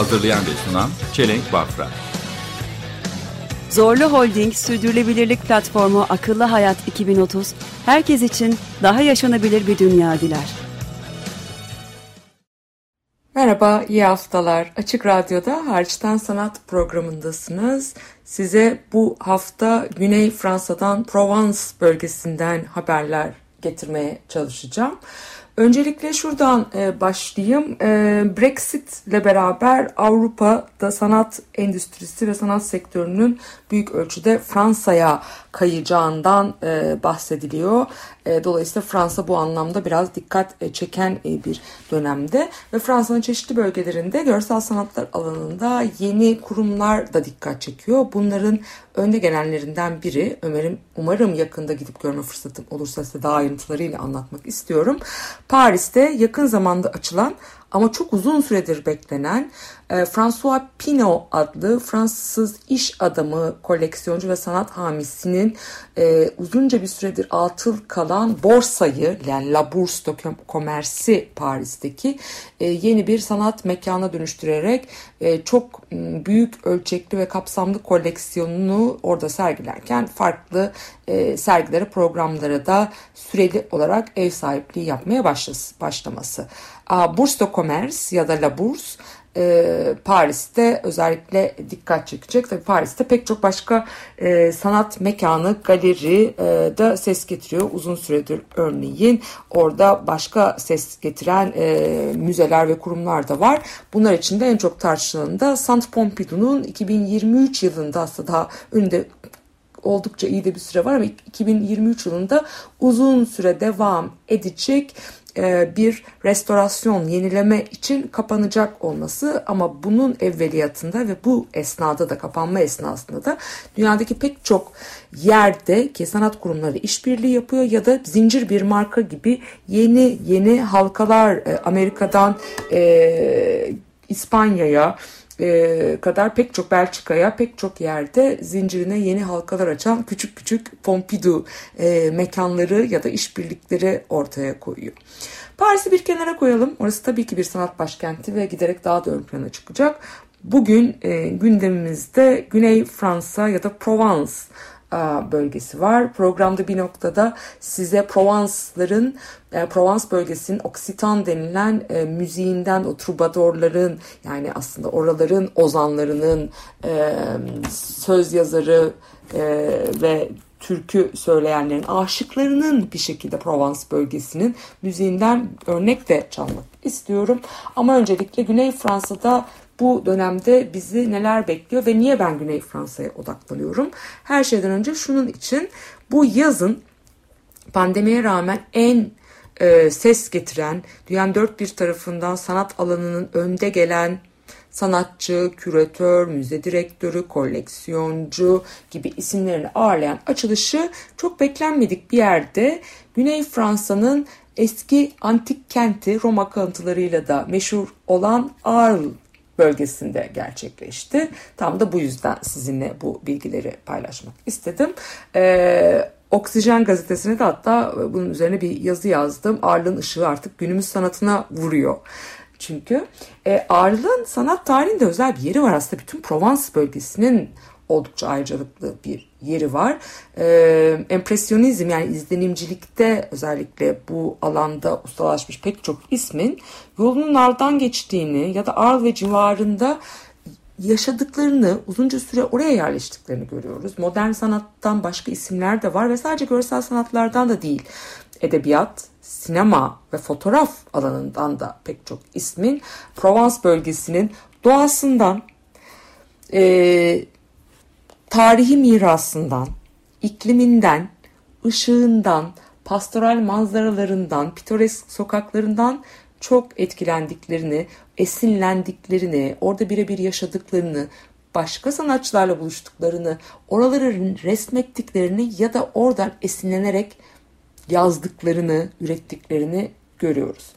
Hazırlayan ve sunan Çelenk Bafra. Zorlu Holding Sürdürülebilirlik Platformu Akıllı Hayat 2030, herkes için daha yaşanabilir bir dünya diler. Merhaba, iyi haftalar. Açık Radyo'da Harçtan Sanat programındasınız. Size bu hafta Güney Fransa'dan Provence bölgesinden haberler getirmeye çalışacağım. Öncelikle şuradan e, başlayayım. E, Brexit ile beraber Avrupa'da sanat endüstrisi ve sanat sektörünün büyük ölçüde Fransa'ya kayacağından e, bahsediliyor. E, dolayısıyla Fransa bu anlamda biraz dikkat e, çeken e, bir dönemde ve Fransa'nın çeşitli bölgelerinde görsel sanatlar alanında yeni kurumlar da dikkat çekiyor. Bunların önde gelenlerinden biri Ömer'im umarım yakında gidip görme fırsatım olursa size daha ayrıntılarıyla anlatmak istiyorum. Paris'te yakın zamanda açılan ama çok uzun süredir beklenen e, François Pinault adlı Fransız iş adamı, koleksiyoncu ve sanat hamisinin e, uzunca bir süredir atıl kalan borsayı yani La Bourse de Commerce'i Paris'teki e, yeni bir sanat mekana dönüştürerek çok m, büyük ölçekli ve kapsamlı koleksiyonunu orada sergilerken farklı sergilere, programlara da süreli olarak ev sahipliği yapmaya başlas, başlaması. Bourse de Commerce ya da La Bourse e, Paris'te özellikle dikkat çekecek. Tabii Paris'te pek çok başka e, sanat mekanı, galeri e, da ses getiriyor. Uzun süredir örneğin orada başka ses getiren e, müzeler ve kurumlar da var. Bunlar içinde en çok tartışılan da Saint Pompidou'nun 2023 yılında aslında daha önünde oldukça iyi de bir süre var ama 2023 yılında uzun süre devam edecek bir restorasyon, yenileme için kapanacak olması ama bunun evveliyatında ve bu esnada da kapanma esnasında da dünyadaki pek çok yerde ki sanat kurumları işbirliği yapıyor ya da zincir bir marka gibi yeni yeni halkalar e, Amerika'dan e, İspanya'ya e, kadar pek çok Belçika'ya pek çok yerde zincirine yeni halkalar açan küçük küçük Pompidou e, mekanları ya da işbirlikleri ortaya koyuyor. Paris'i bir kenara koyalım. Orası tabii ki bir sanat başkenti ve giderek daha da ön plana çıkacak. Bugün e, gündemimizde Güney Fransa ya da Provence bölgesi var. Programda bir noktada size Provence'ların, e, Provence bölgesinin Oksitan denilen e, müziğinden o trubadorların yani aslında oraların ozanlarının e, söz yazarı ve türkü söyleyenlerin, aşıklarının bir şekilde Provence bölgesinin müziğinden örnek de çalmak istiyorum. Ama öncelikle Güney Fransa'da bu dönemde bizi neler bekliyor ve niye ben Güney Fransa'ya odaklanıyorum? Her şeyden önce şunun için bu yazın pandemiye rağmen en e, ses getiren, dünyanın dört bir tarafından sanat alanının önde gelen sanatçı, küratör, müze direktörü, koleksiyoncu gibi isimlerini ağırlayan açılışı çok beklenmedik bir yerde Güney Fransa'nın eski antik kenti Roma kalıntılarıyla da meşhur olan Arles bölgesinde gerçekleşti. Tam da bu yüzden sizinle bu bilgileri paylaşmak istedim. Ee, Oksijen gazetesine de hatta bunun üzerine bir yazı yazdım. Arl'ın ışığı artık günümüz sanatına vuruyor. Çünkü e, Arl'ın sanat tarihinde özel bir yeri var aslında. Bütün Provence bölgesinin oldukça ayrıcalıklı bir yeri var. Ee, empresyonizm yani izlenimcilikte özellikle bu alanda ustalaşmış pek çok ismin yolunun Arl'dan geçtiğini ya da Arl ve civarında yaşadıklarını, uzunca süre oraya yerleştiklerini görüyoruz. Modern sanattan başka isimler de var ve sadece görsel sanatlardan da değil. Edebiyat, sinema ve fotoğraf alanından da pek çok ismin Provence bölgesinin doğasından, e, tarihi mirasından, ikliminden, ışığından, pastoral manzaralarından, pitoresk sokaklarından çok etkilendiklerini, esinlendiklerini, orada birebir yaşadıklarını, başka sanatçılarla buluştuklarını, oraları resmettiklerini ya da oradan esinlenerek yazdıklarını, ürettiklerini görüyoruz.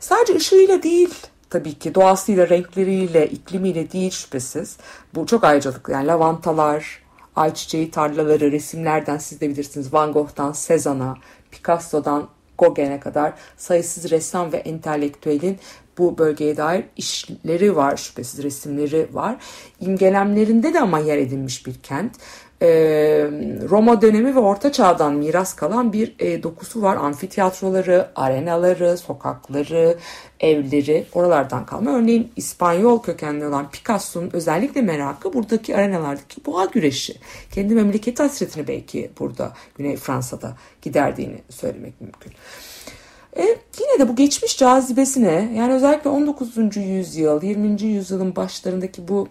Sadece ışığıyla değil tabii ki doğasıyla, renkleriyle, iklimiyle değil şüphesiz. Bu çok ayrıcalıklı. Yani lavantalar, ayçiçeği tarlaları, resimlerden siz de bilirsiniz. Van Gogh'tan Cezanne'a, Picasso'dan Gauguin'e kadar sayısız ressam ve entelektüelin bu bölgeye dair işleri var, şüphesiz resimleri var. İmgelemlerinde de ama yer edinmiş bir kent. Ee, Roma dönemi ve Orta Çağ'dan miras kalan bir e, dokusu var. Amfiteyatroları, arenaları, sokakları, evleri oralardan kalma. Örneğin İspanyol kökenli olan Picasso'nun özellikle merakı buradaki arenalardaki boğa güreşi. Kendi memleketi hasretini belki burada Güney Fransa'da giderdiğini söylemek mümkün. E, yine de bu geçmiş cazibesine yani özellikle 19. yüzyıl, 20. yüzyılın başlarındaki bu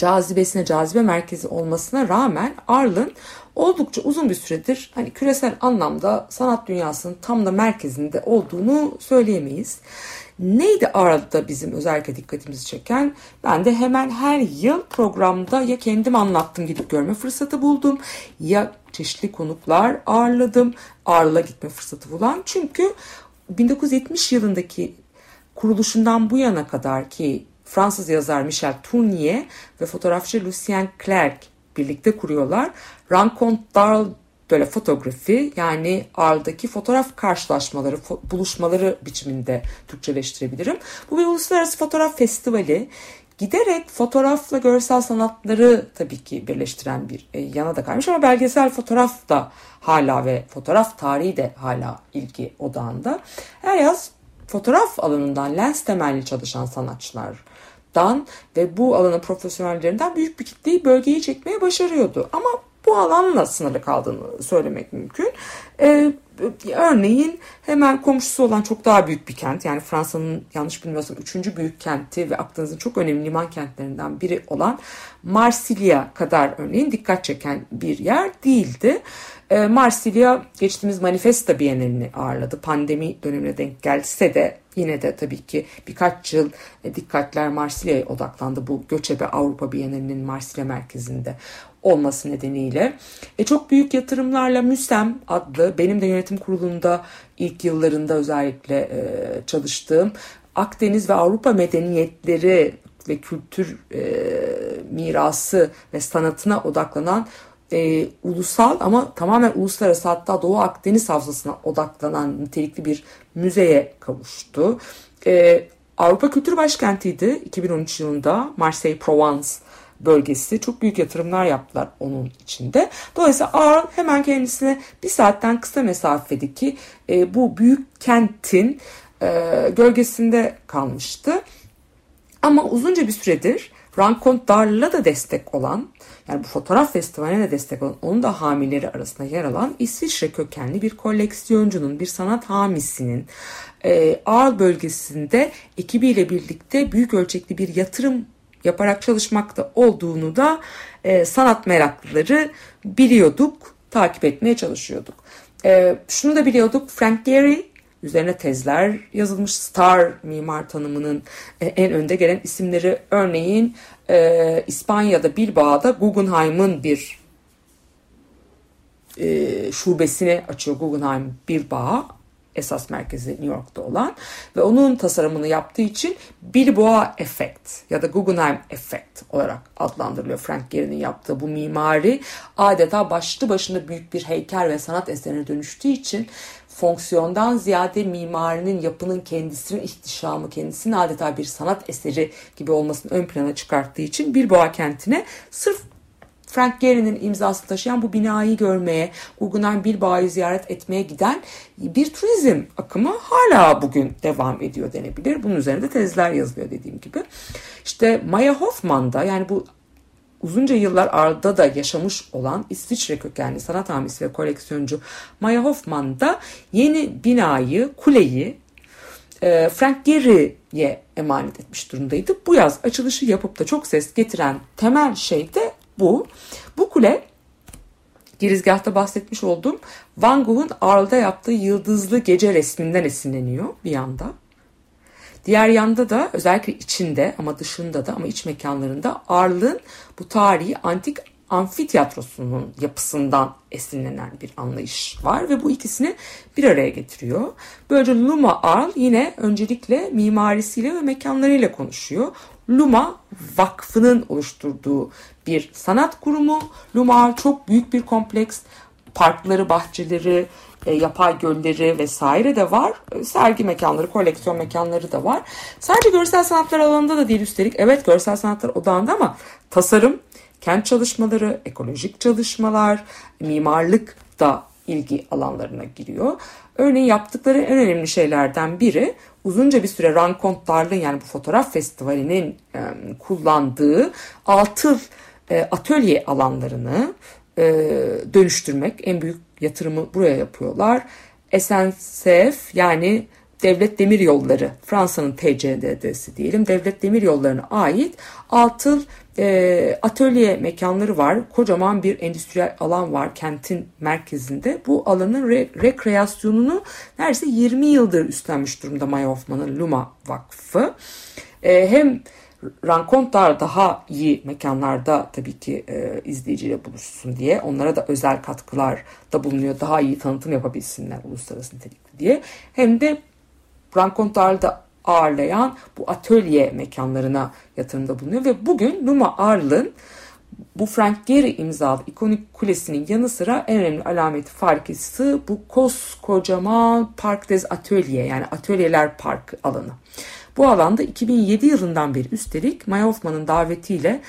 cazibesine, cazibe merkezi olmasına rağmen Arlen oldukça uzun bir süredir hani küresel anlamda sanat dünyasının tam da merkezinde olduğunu söyleyemeyiz. Neydi Aral'da bizim özellikle dikkatimizi çeken? Ben de hemen her yıl programda ya kendim anlattım gidip görme fırsatı buldum ya çeşitli konuklar ağırladım. Ağırla gitme fırsatı bulan. Çünkü 1970 yılındaki kuruluşundan bu yana kadar ki Fransız yazar Michel Tournier ve fotoğrafçı Lucien Clerc birlikte kuruyorlar. Rencontre d'Arles böyle fotoğrafi yani Arl'daki fotoğraf karşılaşmaları, fo- buluşmaları biçiminde Türkçeleştirebilirim. Bu bir uluslararası fotoğraf festivali. Giderek fotoğrafla görsel sanatları tabii ki birleştiren bir e, yana da kaymış ama belgesel fotoğraf da hala ve fotoğraf tarihi de hala ilgi odağında. Her yaz fotoğraf alanından lens temelli çalışan sanatçılardan ve bu alanın profesyonellerinden büyük bir kitleyi bölgeye çekmeye başarıyordu. Ama bu alanla sınırlı kaldığını söylemek mümkün. Ee, örneğin hemen komşusu olan çok daha büyük bir kent yani Fransa'nın yanlış bilmiyorsam üçüncü büyük kenti ve Akdeniz'in çok önemli liman kentlerinden biri olan Marsilya kadar örneğin dikkat çeken bir yer değildi. Ee, Marsilya geçtiğimiz Manifesta Bienalini ağırladı. Pandemi dönemine denk gelse de yine de tabii ki birkaç yıl e, dikkatler Marsilya'ya odaklandı. Bu göçebe Avrupa Bienalinin Marsilya merkezinde olması nedeniyle. E, çok büyük yatırımlarla MÜSEM adlı benim de yönetim kurulunda ilk yıllarında özellikle e, çalıştığım Akdeniz ve Avrupa medeniyetleri ve kültür e, mirası ve sanatına odaklanan e, ulusal ama tamamen uluslararası hatta Doğu Akdeniz havzasına odaklanan nitelikli bir müzeye kavuştu. E, Avrupa Kültür Başkenti'ydi 2013 yılında Marseille Provence bölgesi çok büyük yatırımlar yaptılar onun içinde. Dolayısıyla Arles hemen kendisine bir saatten kısa mesafedeki e, bu büyük kentin e, gölgesinde kalmıştı. Ama uzunca bir süredir Rankont Darlı'la da destek olan yani bu fotoğraf festivaline de destek olan onun da hamileri arasında yer alan İsviçre kökenli bir koleksiyoncunun bir sanat hamisinin e, Arles bölgesinde ekibiyle birlikte büyük ölçekli bir yatırım yaparak çalışmakta olduğunu da e, sanat meraklıları biliyorduk, takip etmeye çalışıyorduk. E, şunu da biliyorduk, Frank Gehry üzerine tezler yazılmış. Star mimar tanımının e, en önde gelen isimleri. Örneğin e, İspanya'da Bilbao'da Guggenheim'ın bir e, şubesini açıyor. Guggenheim Bilbao esas merkezi New York'ta olan. Ve onun tasarımını yaptığı için Bilboğa efekt ya da Guggenheim efekt olarak adlandırılıyor. Frank Gehry'nin yaptığı bu mimari adeta başlı başına büyük bir heykel ve sanat eserine dönüştüğü için fonksiyondan ziyade mimarinin yapının kendisinin ihtişamı, kendisinin adeta bir sanat eseri gibi olmasını ön plana çıkarttığı için Bilboğa kentine sırf Frank Gehry'nin imzasını taşıyan bu binayı görmeye, Guggenheim Bilbao'yu ziyaret etmeye giden bir turizm akımı hala bugün devam ediyor denebilir. Bunun üzerinde tezler yazılıyor dediğim gibi. İşte Maya Hoffman da yani bu uzunca yıllar Arda da yaşamış olan İsviçre kökenli sanat hamisi ve koleksiyoncu Maya Hoffman da yeni binayı, kuleyi e, Frank Gehry'ye emanet etmiş durumdaydı. Bu yaz açılışı yapıp da çok ses getiren temel şey de bu. Bu kule girizgahta bahsetmiş olduğum Van Gogh'un Arles'da yaptığı yıldızlı gece resminden esinleniyor bir yanda. Diğer yanda da özellikle içinde ama dışında da ama iç mekanlarında Arl'ın bu tarihi antik amfiteyatrosunun yapısından esinlenen bir anlayış var ve bu ikisini bir araya getiriyor. Böylece Luma Arl yine öncelikle mimarisiyle ve mekanlarıyla konuşuyor. Luma Vakfı'nın oluşturduğu bir sanat kurumu. Luma Arl çok büyük bir kompleks. Parkları, bahçeleri, e, yapay gölleri vesaire de var. E, sergi mekanları, koleksiyon mekanları da var. Sadece görsel sanatlar alanında da değil üstelik. Evet görsel sanatlar odağında ama tasarım, kent çalışmaları, ekolojik çalışmalar, mimarlık da ilgi alanlarına giriyor. Örneğin yaptıkları en önemli şeylerden biri uzunca bir süre Rankontlar'ın yani bu fotoğraf festivalinin e, kullandığı altı e, atölye alanlarını e, dönüştürmek. En büyük yatırımı buraya yapıyorlar. SNCF yani Devlet Demir Yolları, Fransa'nın TCDD'si diyelim, Devlet Demir Yolları'na ait altı e, atölye mekanları var. Kocaman bir endüstriyel alan var kentin merkezinde. Bu alanın re, rekreasyonunu neredeyse 20 yıldır üstlenmiş durumda Maya Hoffman'ın Luma Vakfı. E, hem Rankontlar daha iyi mekanlarda tabii ki e, izleyiciyle buluşsun diye onlara da özel katkılar da bulunuyor. Daha iyi tanıtım yapabilsinler uluslararası nitelikli diye. Hem de Rankontlar'da ağırlayan bu atölye mekanlarına yatırımda bulunuyor ve bugün Numa Arl'ın bu Frank Gehry imzalı ikonik kulesinin yanı sıra en önemli alameti farkısı bu koskocaman Park des Atölye yani atölyeler park alanı. Bu alanda 2007 yılından beri üstelik Maya Hoffman'ın davetiyle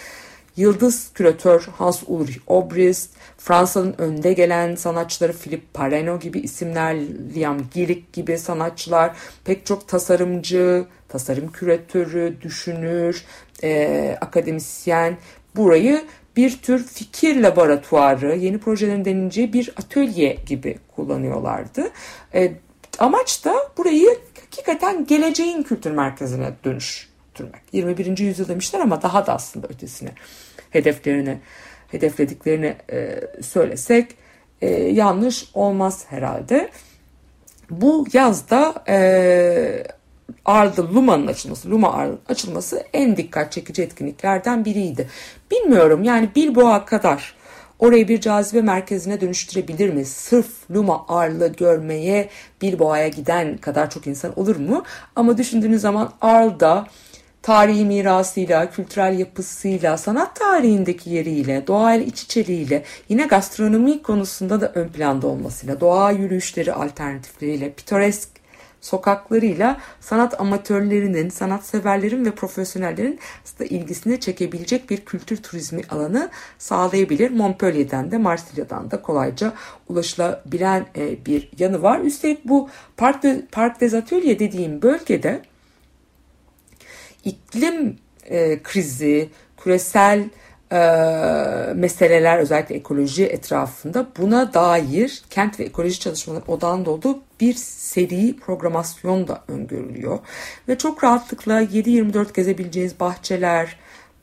Yıldız küratör Hans Ulrich Obrist, Fransa'nın önde gelen sanatçıları Philippe Pareno gibi isimler, Liam Gillick gibi sanatçılar, pek çok tasarımcı, tasarım küratörü, düşünür, e, akademisyen burayı bir tür fikir laboratuvarı, yeni projelerin deneyeceği bir atölye gibi kullanıyorlardı. E, amaç da burayı hakikaten geleceğin kültür merkezine dönüştürmek. 21. yüzyıl demişler ama daha da aslında ötesine hedeflerini hedeflediklerini e, söylesek e, yanlış olmaz herhalde. Bu yazda e, Arda Luma'nın açılması, Luma Arda'nın açılması en dikkat çekici etkinliklerden biriydi. Bilmiyorum yani Bilboğa kadar orayı bir cazibe merkezine dönüştürebilir mi? Sırf Luma Arl'ı görmeye Bilboğa'ya giden kadar çok insan olur mu? Ama düşündüğünüz zaman Arl'da tarihi mirasıyla, kültürel yapısıyla, sanat tarihindeki yeriyle, doğayla iç içeliğiyle, yine gastronomi konusunda da ön planda olmasıyla, doğa yürüyüşleri alternatifleriyle, pitoresk sokaklarıyla sanat amatörlerinin, sanatseverlerin ve profesyonellerin da ilgisini çekebilecek bir kültür turizmi alanı sağlayabilir. Montpellier'den de Marsilya'dan da kolayca ulaşılabilen e, bir yanı var. Üstelik bu Park, de, Park des Ateliers dediğim bölgede iklim e, krizi, küresel e, meseleler özellikle ekoloji etrafında buna dair kent ve ekoloji çalışmaları odağında olduğu bir seri programasyon da öngörülüyor. Ve çok rahatlıkla 7-24 gezebileceğiniz bahçeler,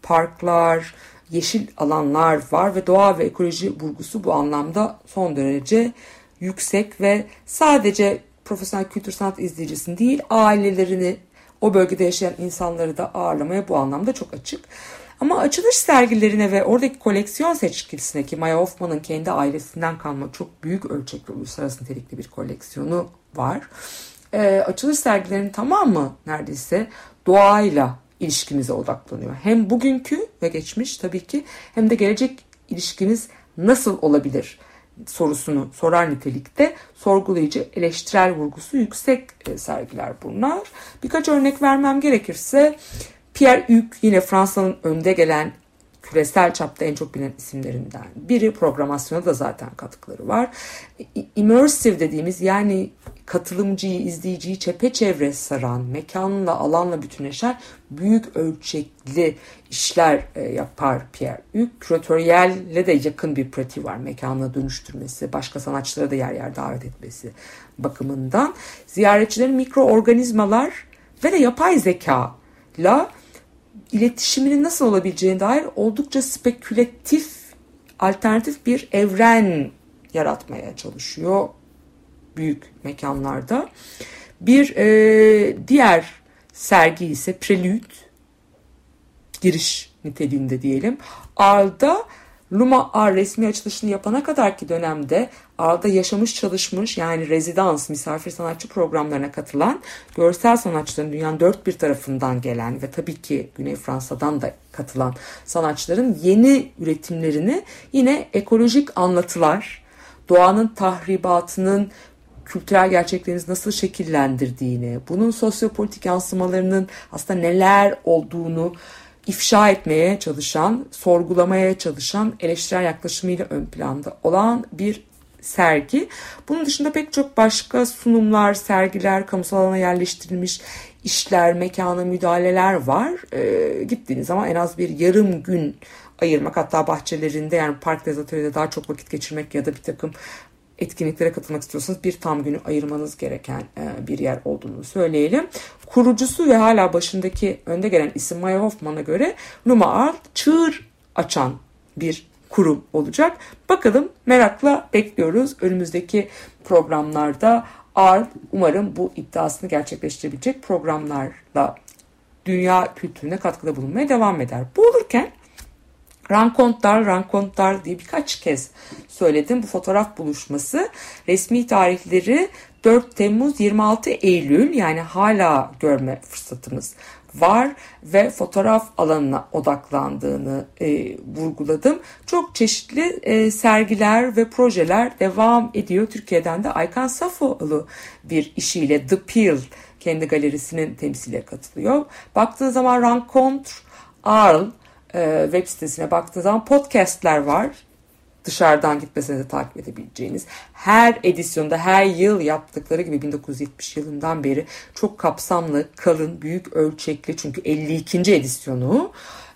parklar, yeşil alanlar var ve doğa ve ekoloji vurgusu bu anlamda son derece yüksek ve sadece profesyonel kültür sanat izleyicisini değil ailelerini o bölgede yaşayan insanları da ağırlamaya bu anlamda çok açık. Ama açılış sergilerine ve oradaki koleksiyon seçkisine ki Maya Hoffman'ın kendi ailesinden kalma çok büyük ölçekli uluslararası nitelikli bir koleksiyonu var. E, açılış sergilerinin tamamı neredeyse doğayla ilişkimize odaklanıyor. Hem bugünkü ve geçmiş tabii ki hem de gelecek ilişkimiz nasıl olabilir sorusunu sorar nitelikte sorgulayıcı, eleştirel vurgusu yüksek e, sergiler bunlar. Birkaç örnek vermem gerekirse Pierre Hugues yine Fransa'nın önde gelen küresel çapta en çok bilinen isimlerinden biri. Programasyona da zaten katkıları var. Immersive dediğimiz yani katılımcıyı, izleyiciyi çepeçevre saran, mekanla, alanla bütünleşen büyük ölçekli işler e, yapar Pierre Hugues. Küratöryelle de yakın bir pratiği var. Mekanla dönüştürmesi, başka sanatçılara da yer yer davet etmesi bakımından. Ziyaretçilerin mikroorganizmalar ve de yapay zeka ile iletişiminin nasıl olabileceğine dair oldukça spekülatif, alternatif bir evren yaratmaya çalışıyor büyük mekanlarda. Bir e, diğer sergi ise Prelude giriş niteliğinde diyelim. Arda Luma Ar resmi açılışını yapana kadarki dönemde Arda yaşamış çalışmış yani rezidans misafir sanatçı programlarına katılan görsel sanatçıların dünyanın dört bir tarafından gelen ve tabii ki Güney Fransa'dan da katılan sanatçıların yeni üretimlerini yine ekolojik anlatılar, doğanın tahribatının kültürel gerçeklerimizi nasıl şekillendirdiğini, bunun sosyopolitik yansımalarının aslında neler olduğunu ifşa etmeye çalışan, sorgulamaya çalışan eleştirel yaklaşımıyla ön planda olan bir sergi. Bunun dışında pek çok başka sunumlar, sergiler, kamusal alana yerleştirilmiş işler, mekana müdahaleler var. Ee, gittiğiniz zaman en az bir yarım gün ayırmak hatta bahçelerinde yani park dezatöryede daha çok vakit geçirmek ya da bir takım etkinliklere katılmak istiyorsanız bir tam günü ayırmanız gereken e, bir yer olduğunu söyleyelim. Kurucusu ve hala başındaki önde gelen isim Maya Hoffman'a göre Numa Art çığır açan bir kurum olacak. Bakalım merakla bekliyoruz önümüzdeki programlarda Art umarım bu iddiasını gerçekleştirebilecek programlarla dünya kültürüne katkıda bulunmaya devam eder. Bu olurken Rankontlar, Rankontlar diye birkaç kez söyledim. Bu fotoğraf buluşması resmi tarihleri 4 Temmuz 26 Eylül yani hala görme fırsatımız var ve fotoğraf alanına odaklandığını e, vurguladım. Çok çeşitli e, sergiler ve projeler devam ediyor. Türkiye'den de Aykan Safoğlu bir işiyle The Peel kendi galerisinin temsile katılıyor. Baktığı zaman Rencontre Arles e, web sitesine baktığı zaman podcastler var. Dışarıdan gitmesine de takip edebileceğiniz. Her edisyonda her yıl yaptıkları gibi 1970 yılından beri çok kapsamlı, kalın, büyük ölçekli çünkü 52. edisyonu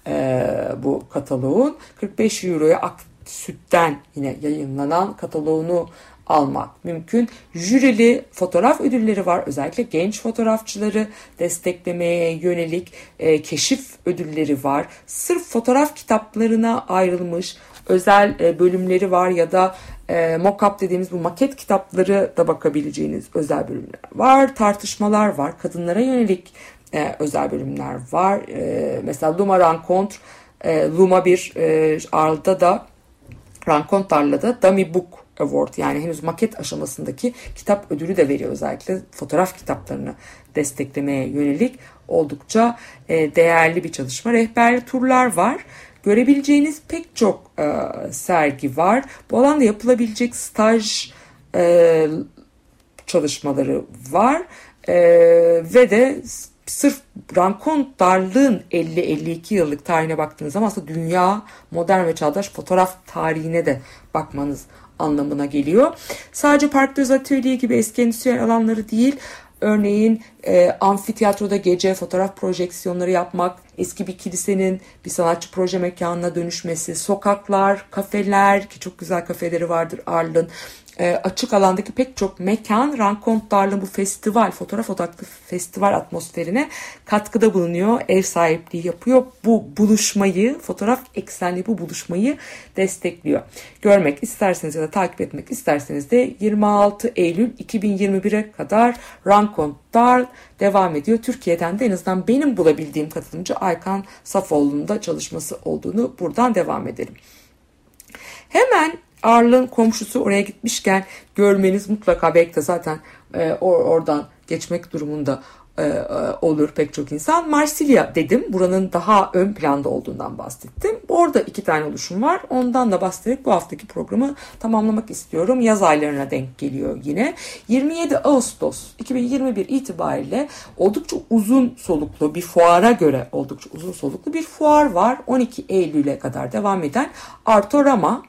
e, bu kataloğun 45 euroya ak sütten yine yayınlanan kataloğunu almak mümkün. Jürili fotoğraf ödülleri var. Özellikle genç fotoğrafçıları desteklemeye yönelik e, keşif ödülleri var. Sırf fotoğraf kitaplarına ayrılmış özel e, bölümleri var ya da e, mock-up dediğimiz bu maket kitapları da bakabileceğiniz özel bölümler var. Tartışmalar var. Kadınlara yönelik e, özel bölümler var. E, mesela Luma Rencontre, e, Luma bir e, Arl'da da Rencontre'la da Dummy Book Award yani henüz maket aşamasındaki kitap ödülü de veriyor özellikle fotoğraf kitaplarını desteklemeye yönelik oldukça değerli bir çalışma. Rehberli turlar var. Görebileceğiniz pek çok e, sergi var. Bu alanda yapılabilecek staj e, çalışmaları var. E, ve de sırf Rankon darlığın 50-52 yıllık tarihine baktığınız zaman aslında dünya modern ve çağdaş fotoğraf tarihine de bakmanız anlamına geliyor. Sadece park düz atölye gibi eski endüstriyel alanları değil, örneğin e, amfiteyatroda gece fotoğraf projeksiyonları yapmak, eski bir kilisenin bir sanatçı proje mekanına dönüşmesi, sokaklar, kafeler ki çok güzel kafeleri vardır Arl'ın, e, açık alandaki pek çok mekan Rankontlar'ın bu festival, fotoğraf odaklı festival atmosferine katkıda bulunuyor. Ev sahipliği yapıyor. Bu buluşmayı, fotoğraf eksenli bu buluşmayı destekliyor. Görmek isterseniz ya da takip etmek isterseniz de 26 Eylül 2021'e kadar Rankontlar devam ediyor. Türkiye'den de en azından benim bulabildiğim katılımcı Aykan Safoğlu'nun da çalışması olduğunu buradan devam edelim. Hemen Arl'ın komşusu oraya gitmişken görmeniz mutlaka belki de zaten e, or- oradan geçmek durumunda e, e, olur pek çok insan. Marsilya dedim. Buranın daha ön planda olduğundan bahsettim. Orada iki tane oluşum var. Ondan da bahsederek bu haftaki programı tamamlamak istiyorum. Yaz aylarına denk geliyor yine. 27 Ağustos 2021 itibariyle oldukça uzun soluklu bir fuara göre oldukça uzun soluklu bir fuar var. 12 Eylül'e kadar devam eden Artorama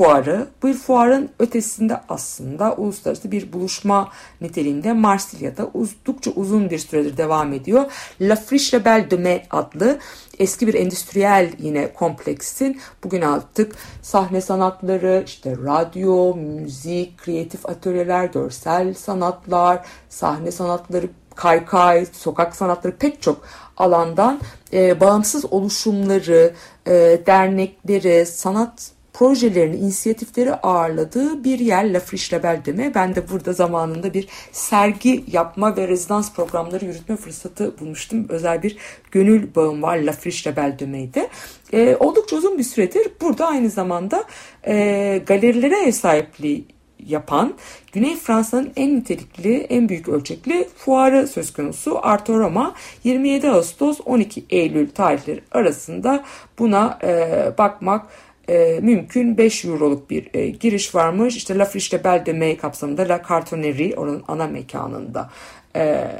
fuarı. Bu fuarın ötesinde aslında uluslararası bir buluşma niteliğinde Marsilya'da oldukça uzun bir süredir devam ediyor. La Friche Rebelle de Mai adlı eski bir endüstriyel yine kompleksin bugün artık sahne sanatları, işte radyo, müzik, kreatif atölyeler, görsel sanatlar, sahne sanatları, kaykay, sokak sanatları pek çok alandan e, bağımsız oluşumları, e, dernekleri, sanat projelerini, inisiyatifleri ağırladığı bir yer La Friche Label deme. Ben de burada zamanında bir sergi yapma ve rezidans programları yürütme fırsatı bulmuştum. Özel bir gönül bağım var La Friche Label deme'ydi. E, oldukça uzun bir süredir burada aynı zamanda e, galerilere ev sahipliği yapan Güney Fransa'nın en nitelikli, en büyük ölçekli fuarı söz konusu Arto Roma 27 Ağustos 12 Eylül tarihleri arasında buna e, bakmak e, mümkün 5 euroluk bir e, giriş varmış. İşte La Friche Belle de Mai kapsamında La Cartonnerie oranın ana mekanında e,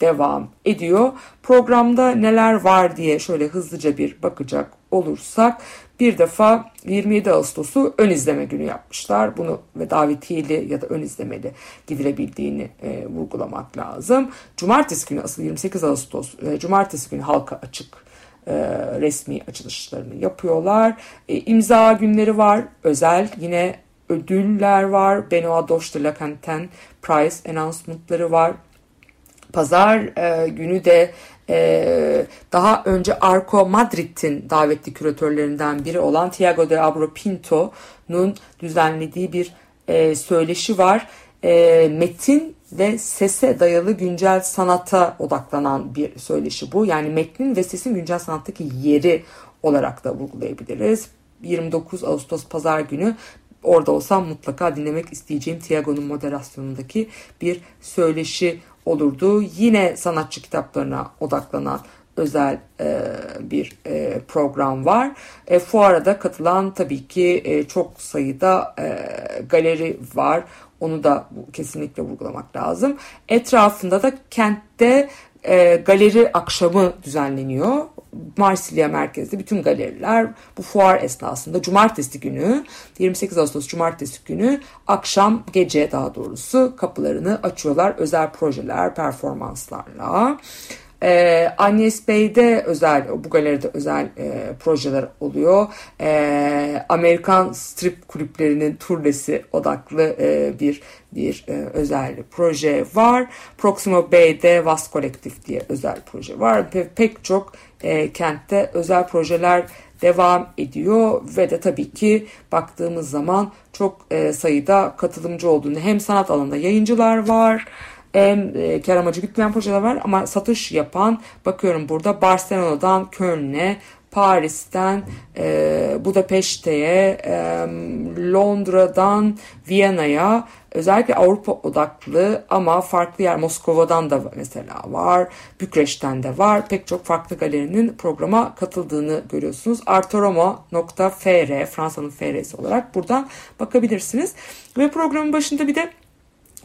devam ediyor. Programda neler var diye şöyle hızlıca bir bakacak olursak bir defa 27 Ağustos'u ön izleme günü yapmışlar. Bunu ve davetiyeli ya da ön izlemeli gidilebildiğini e, vurgulamak lazım. Cumartesi günü asıl 28 Ağustos e, Cumartesi günü halka açık resmi açılışlarını yapıyorlar. E, imza günleri var. Özel yine ödüller var. Benoit Doge de la Canten Prize announcement'ları var. Pazar e, günü de e, daha önce Arco Madrid'in davetli küratörlerinden biri olan Tiago de Abro Pinto'nun düzenlediği bir e, söyleşi var. E, metin ve sese dayalı güncel sanata odaklanan bir söyleşi bu. Yani metnin ve sesin güncel sanattaki yeri olarak da vurgulayabiliriz. 29 Ağustos Pazar günü orada olsam mutlaka dinlemek isteyeceğim Tiago'nun moderasyonundaki bir söyleşi olurdu. Yine sanatçı kitaplarına odaklanan özel e, bir e, program var. E, fuara da katılan tabii ki e, çok sayıda e, galeri var. Onu da kesinlikle vurgulamak lazım. Etrafında da kentte e, galeri akşamı düzenleniyor. Marsilya merkezde bütün galeriler bu fuar esnasında cumartesi günü 28 Ağustos cumartesi günü akşam gece daha doğrusu kapılarını açıyorlar özel projeler performanslarla. Ee, Agnes Bey'de özel, bu galeride özel e, projeler oluyor. Ee, Amerikan strip kulüplerinin turnesi odaklı e, bir bir e, özel proje var. Proximo Bay'de Vas Kolektif diye özel proje var. Pe pek çok e, kentte özel projeler devam ediyor ve de tabii ki baktığımız zaman çok e, sayıda katılımcı olduğunu hem sanat alanında yayıncılar var hem e, kar amacı gütmeyen projeler var ama satış yapan bakıyorum burada Barcelona'dan Köln'e Paris'ten e, Budapeşte'ye, e, Londra'dan Viyana'ya özellikle Avrupa odaklı ama farklı yer Moskova'dan da mesela var, Bükreş'ten de var. Pek çok farklı galerinin programa katıldığını görüyorsunuz. artoroma.fr Fransa'nın FR'si olarak buradan bakabilirsiniz. Ve programın başında bir de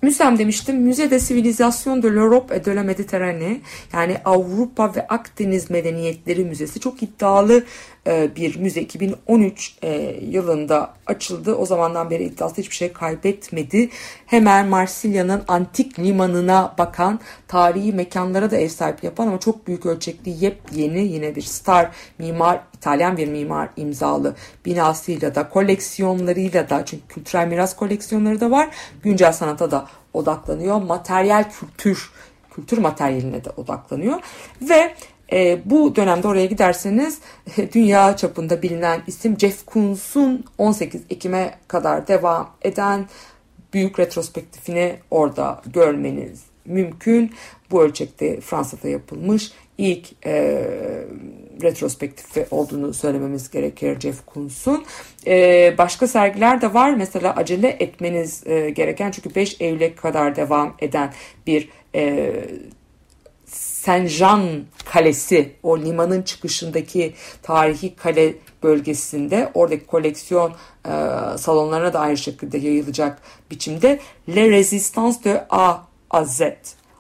Müsem demiştim. Müze de Civilisation de l'Europe et de la Méditerranée yani Avrupa ve Akdeniz Medeniyetleri Müzesi çok iddialı e, bir müze 2013 e, yılında açıldı. O zamandan beri iddiası hiçbir şey kaybetmedi. Hemen Marsilya'nın antik limanına bakan tarihi mekanlara da ev sahipliği yapan ama çok büyük ölçekli yepyeni yine bir star mimar İtalyan bir mimar imzalı binasıyla da koleksiyonlarıyla da çünkü kültürel miras koleksiyonları da var. Güncel sanata da odaklanıyor. Materyal kültür kültür materyaline de odaklanıyor ve e, bu dönemde oraya giderseniz dünya çapında bilinen isim Jeff Koons'un 18 Ekim'e kadar devam eden büyük retrospektifini orada görmeniz mümkün. Bu ölçekte Fransa'da yapılmış ilk e, retrospektifi olduğunu söylememiz gerekir Jeff Koons'un. E, başka sergiler de var. Mesela acele etmeniz e, gereken çünkü 5 Eylül'e kadar devam eden bir e, Saint-Jean Kalesi, o limanın çıkışındaki tarihi kale bölgesinde oradaki koleksiyon e, salonlarına da aynı şekilde yayılacak biçimde Le Resistance de A Z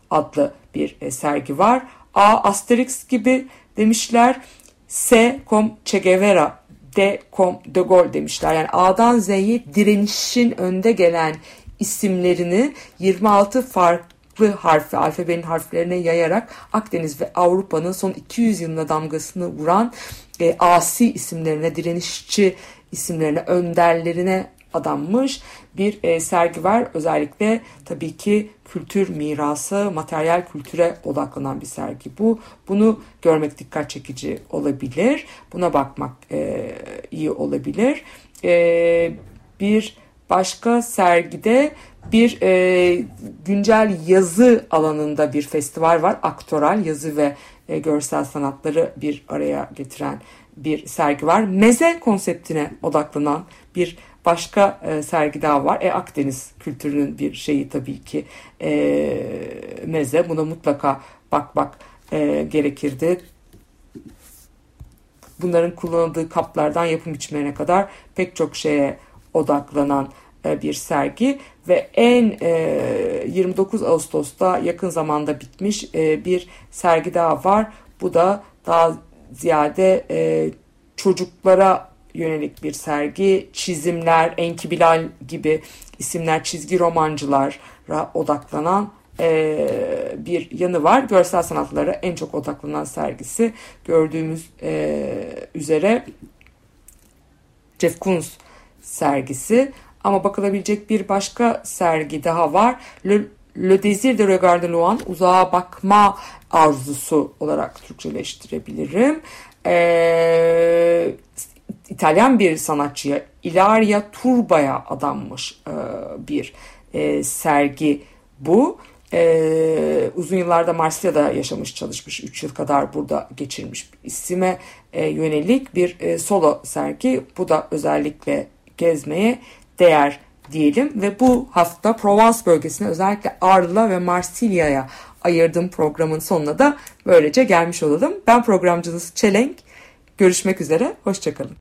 adlı bir e, sergi var. A Asterix gibi demişler. S com Che Guevara D com De Gaulle demişler. Yani A'dan Z'ye direnişin önde gelen isimlerini 26 farklı harfi, alfabenin harflerine yayarak Akdeniz ve Avrupa'nın son 200 yılına damgasını vuran e, asi isimlerine, direnişçi isimlerine, önderlerine adanmış bir e, sergi var. Özellikle tabii ki kültür mirası, materyal kültüre odaklanan bir sergi bu. Bunu görmek dikkat çekici olabilir. Buna bakmak e, iyi olabilir. E, bir başka sergide bir e, güncel yazı alanında bir festival var. Aktoral yazı ve e, görsel sanatları bir araya getiren bir sergi var. Meze konseptine odaklanan bir başka e, sergi daha var. E, Akdeniz kültürünün bir şeyi tabii ki e, meze. Buna mutlaka bak bak e, gerekirdi. Bunların kullanıldığı kaplardan yapım biçimlerine kadar pek çok şeye odaklanan e, bir sergi ve en e, 29 Ağustos'ta yakın zamanda bitmiş e, bir sergi daha var. Bu da daha ziyade e, çocuklara yönelik bir sergi. Çizimler, Enki Bilal gibi isimler çizgi romancılara odaklanan e, bir yanı var. Görsel sanatlara en çok odaklanan sergisi gördüğümüz e, üzere Jeff Koons sergisi. Ama bakılabilecek bir başka sergi daha var. Le, Le Désir de Regarder Loin, uzağa bakma arzusu olarak Türkçeleştirebilirim. Ee, İtalyan bir sanatçıya, Ilaria Turba'ya adanmış e, bir e, sergi bu. Ee, uzun yıllarda Marsilya'da yaşamış çalışmış 3 yıl kadar burada geçirmiş isime e, yönelik bir e, solo sergi bu da özellikle gezmeye değer diyelim ve bu hafta Provence bölgesine özellikle Arla ve Marsilya'ya ayırdığım programın sonuna da böylece gelmiş olalım. Ben programcınız Çelenk. Görüşmek üzere, hoşçakalın.